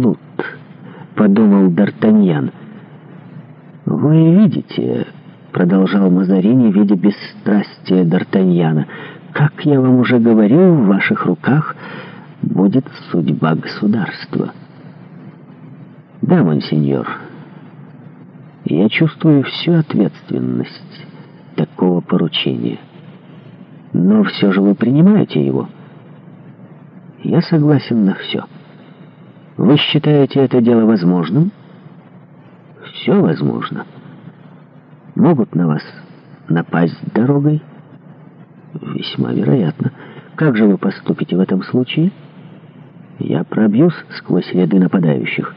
клуб», — подумал Д'Артаньян. «Вы видите», — продолжал Мазарини, видя бесстрастие Д'Артаньяна, «как я вам уже говорил, в ваших руках будет судьба государства». «Да, монсеньор, я чувствую всю ответственность такого поручения». «Но все же вы принимаете его?» «Я согласен на все». Вы считаете это дело возможным? Все возможно. Могут на вас напасть дорогой? Весьма вероятно. Как же вы поступите в этом случае? Я пробьюсь сквозь ряды нападающих.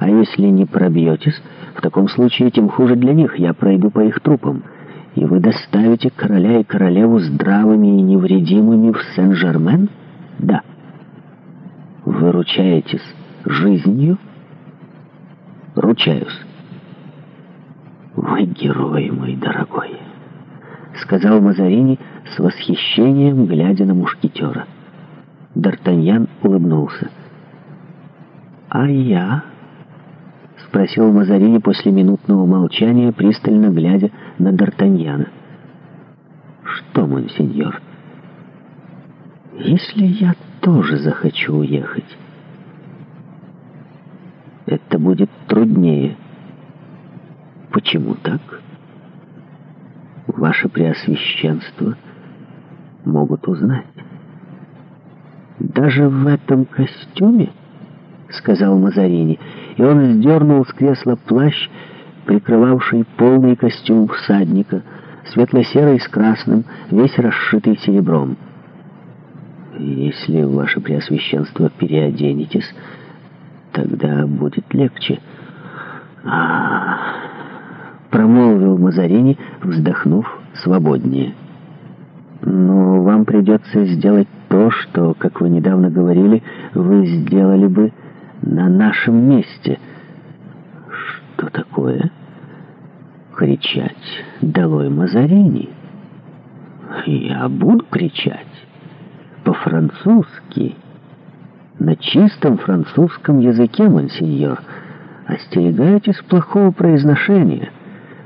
А если не пробьетесь, в таком случае тем хуже для них. Я пройду по их трупам. И вы доставите короля и королеву здравыми и невредимыми в Сен-Жермен? Да. Выручаетесь жизнью? Ручаюсь. Вы герой мой дорогой, сказал Мазарини с восхищением, глядя на мушкетера. Д'Артаньян улыбнулся. А я? Спросил Мазарини после минутного молчания, пристально глядя на Д'Артаньяна. Что, монсеньор, если я тоже захочу уехать? Почему так? Ваше Преосвященство могут узнать. Даже в этом костюме, сказал Мазарини, и он сдернул с кресла плащ, прикрывавший полный костюм всадника, светло-серый с красным, весь расшитый серебром. Если, Ваше Преосвященство, переоденетесь, тогда будет легче. А-а-а! промолвил Мазарини, вздохнув свободнее. «Но вам придется сделать то, что, как вы недавно говорили, вы сделали бы на нашем месте». «Что такое?» «Кричать «Долой Мазарини!» «Я буду кричать по-французски, на чистом французском языке, мансиньор. Остерегайтесь плохого произношения».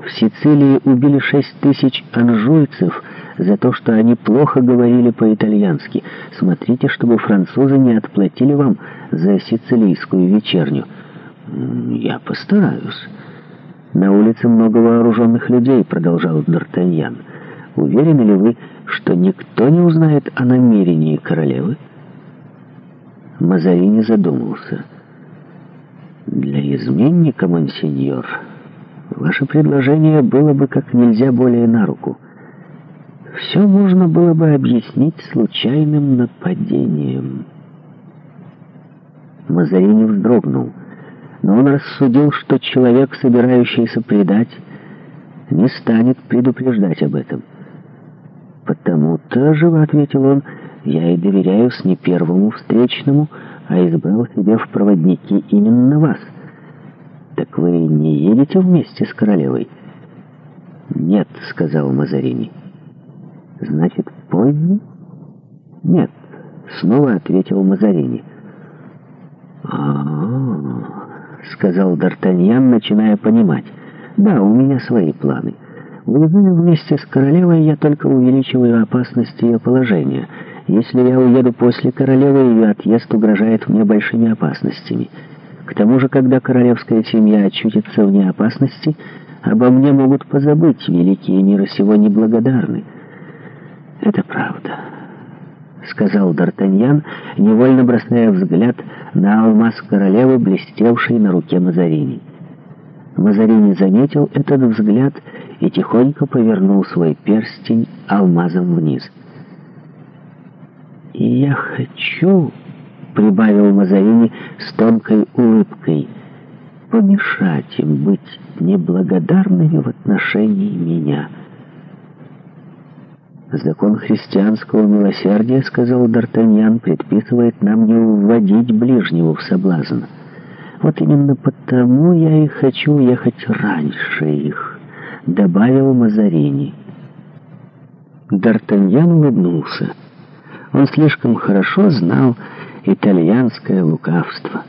В Сицилии убили шесть тысяч анжуйцев за то, что они плохо говорили по-итальянски. Смотрите, чтобы французы не отплатили вам за сицилийскую вечерню. Я постараюсь. На улице много вооруженных людей, продолжал Д'Артаньян. Уверены ли вы, что никто не узнает о намерении королевы? Мазарини задумался. Для изменника, монсеньор... Ваше предложение было бы как нельзя более на руку. Все можно было бы объяснить случайным нападением. Мазарини вздрогнул, но он рассудил, что человек, собирающийся предать, не станет предупреждать об этом. «Потому-то, — живо ответил он, — я и доверяюсь не первому встречному, а избрал себе в проводники именно вас». «Так вы не едете вместе с королевой?» «Нет», — сказал Мазарини. «Значит, поздно?» «Нет», — снова ответил Мазарини. «А-а-а», — сказал Д'Артаньян, начиная понимать. «Да, у меня свои планы. Уеду вместе с королевой, я только увеличиваю опасность ее положения. Если я уеду после королевы, ее отъезд угрожает мне большими опасностями». К тому же, когда королевская семья очутится вне опасности, обо мне могут позабыть, великие мира сего неблагодарны. Это правда, — сказал Д'Артаньян, невольно бросая взгляд на алмаз королевы, блестевший на руке Мазарини. Мазарини заметил этот взгляд и тихонько повернул свой перстень алмазом вниз. «Я хочу...» прибавил Мазарини с тонкой улыбкой. «Помешать им быть неблагодарными в отношении меня». «Закон христианского милосердия, — сказал Д'Артаньян, — предписывает нам не вводить ближнего в соблазн. Вот именно потому я и хочу ехать раньше их», — добавил Мазарини. Д'Артаньян улыбнулся. Он слишком хорошо знал, итальянское лукавство.